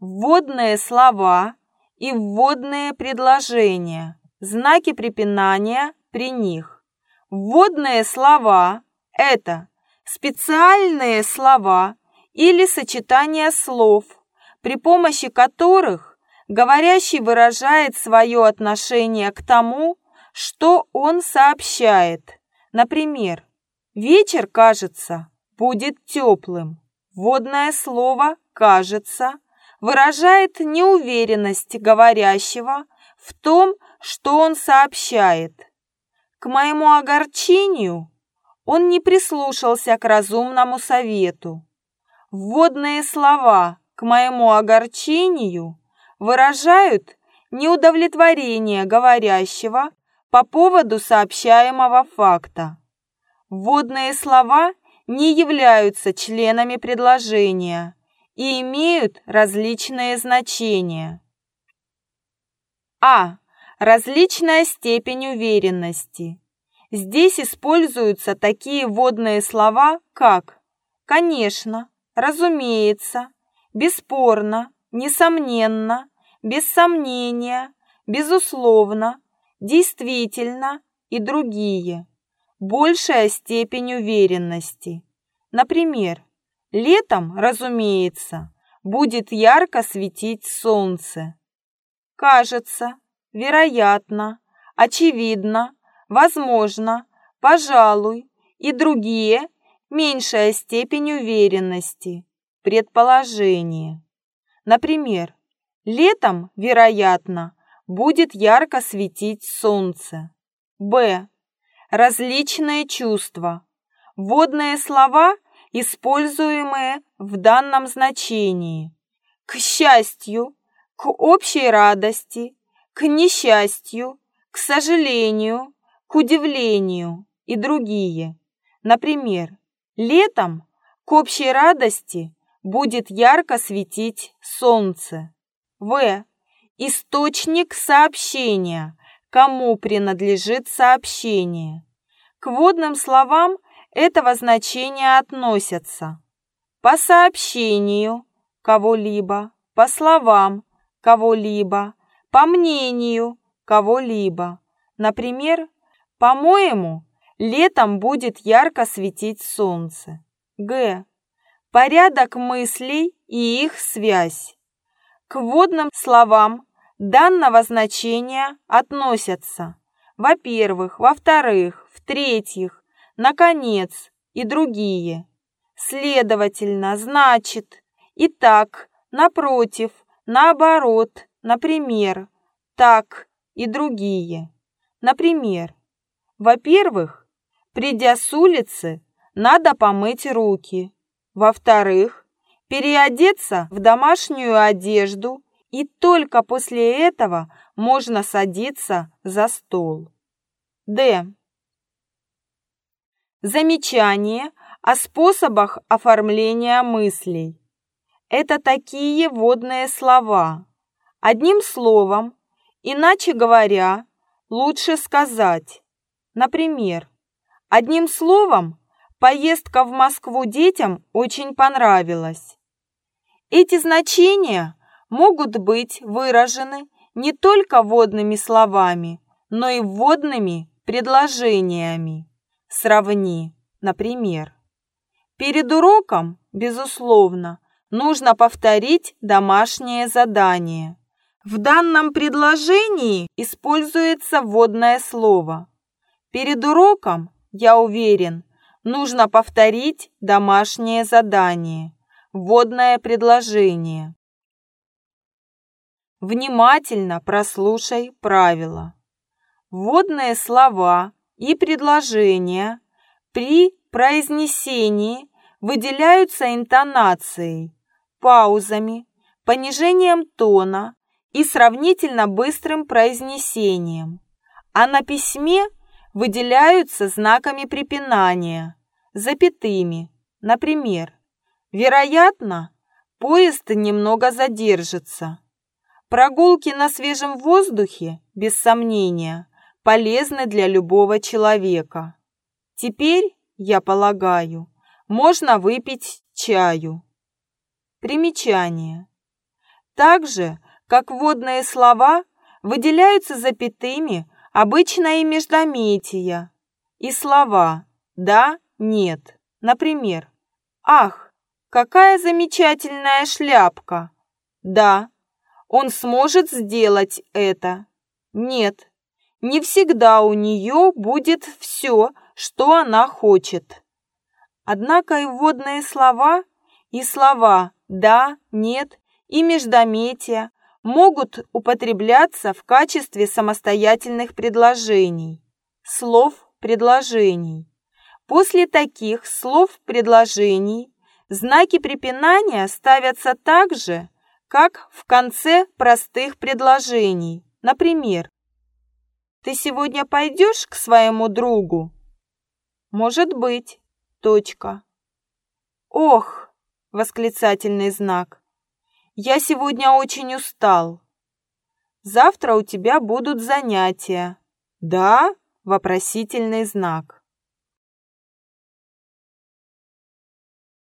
вводные слова и вводные предложения, знаки препинания при них. Вводные слова – это специальные слова или сочетания слов, при помощи которых говорящий выражает свое отношение к тому, что он сообщает. Например, «Вечер, кажется, будет теплым». Вводное слово «кажется» выражает неуверенность говорящего в том, что он сообщает. К моему огорчению он не прислушался к разумному совету. Вводные слова «к моему огорчению» выражают неудовлетворение говорящего по поводу сообщаемого факта. Вводные слова не являются членами предложения и имеют различные значения. А. Различная степень уверенности. Здесь используются такие вводные слова, как «конечно», «разумеется», «бесспорно», «несомненно», «без сомнения», «безусловно», «действительно» и другие. Большая степень уверенности. Например, летом, разумеется, будет ярко светить солнце. Кажется, вероятно, очевидно, возможно, пожалуй и другие меньшая степень уверенности, предположение. Например, летом, вероятно, будет ярко светить солнце. Б. Различные чувства. Водные слова, используемые в данном значении. К счастью, к общей радости, к несчастью, к сожалению, к удивлению и другие. Например, летом к общей радости будет ярко светить солнце. В. Источник сообщения. Кому принадлежит сообщение? К водным словам этого значения относятся по сообщению кого-либо, по словам кого-либо, по мнению кого-либо. Например, по-моему, летом будет ярко светить солнце. Г. Порядок мыслей и их связь. К вводным словам данного значения относятся во-первых, во-вторых, в-третьих, наконец и другие. Следовательно, значит, и так, напротив, наоборот, например, так и другие. Например, во-первых, придя с улицы, надо помыть руки. Во-вторых, переодеться в домашнюю одежду, и только после этого можно садиться за стол. Д. Замечание о способах оформления мыслей. Это такие водные слова. Одним словом, иначе говоря, лучше сказать. Например, одним словом, поездка в Москву детям очень понравилась. Эти значения могут быть выражены не только водными словами, но и вводными предложениями. Сравни, например. Перед уроком, безусловно, нужно повторить домашнее задание. В данном предложении используется вводное слово. Перед уроком, я уверен, нужно повторить домашнее задание, вводное предложение. Внимательно прослушай правила. Вводные слова и предложения при произнесении выделяются интонацией, паузами, понижением тона и сравнительно быстрым произнесением, а на письме выделяются знаками препинания, запятыми, например, вероятно, поезд немного задержится. Прогулки на свежем воздухе, без сомнения, полезны для любого человека. Теперь, я полагаю, можно выпить чаю. Примечание. Так же, как вводные слова выделяются запятыми, обычно и междометия, и слова «да», «нет». Например, «Ах, какая замечательная шляпка!» «Да, он сможет сделать это». «Нет, не всегда у нее будет все, что она хочет». Однако и вводные слова, и слова «да», «нет» и междометия могут употребляться в качестве самостоятельных предложений, слов предложений. После таких слов-предложений знаки препинания ставятся так же, как в конце простых предложений. Например, «Ты сегодня пойдешь к своему другу?» «Может быть. Точка». «Ох!» — восклицательный знак. «Я сегодня очень устал. Завтра у тебя будут занятия». «Да?» — вопросительный знак.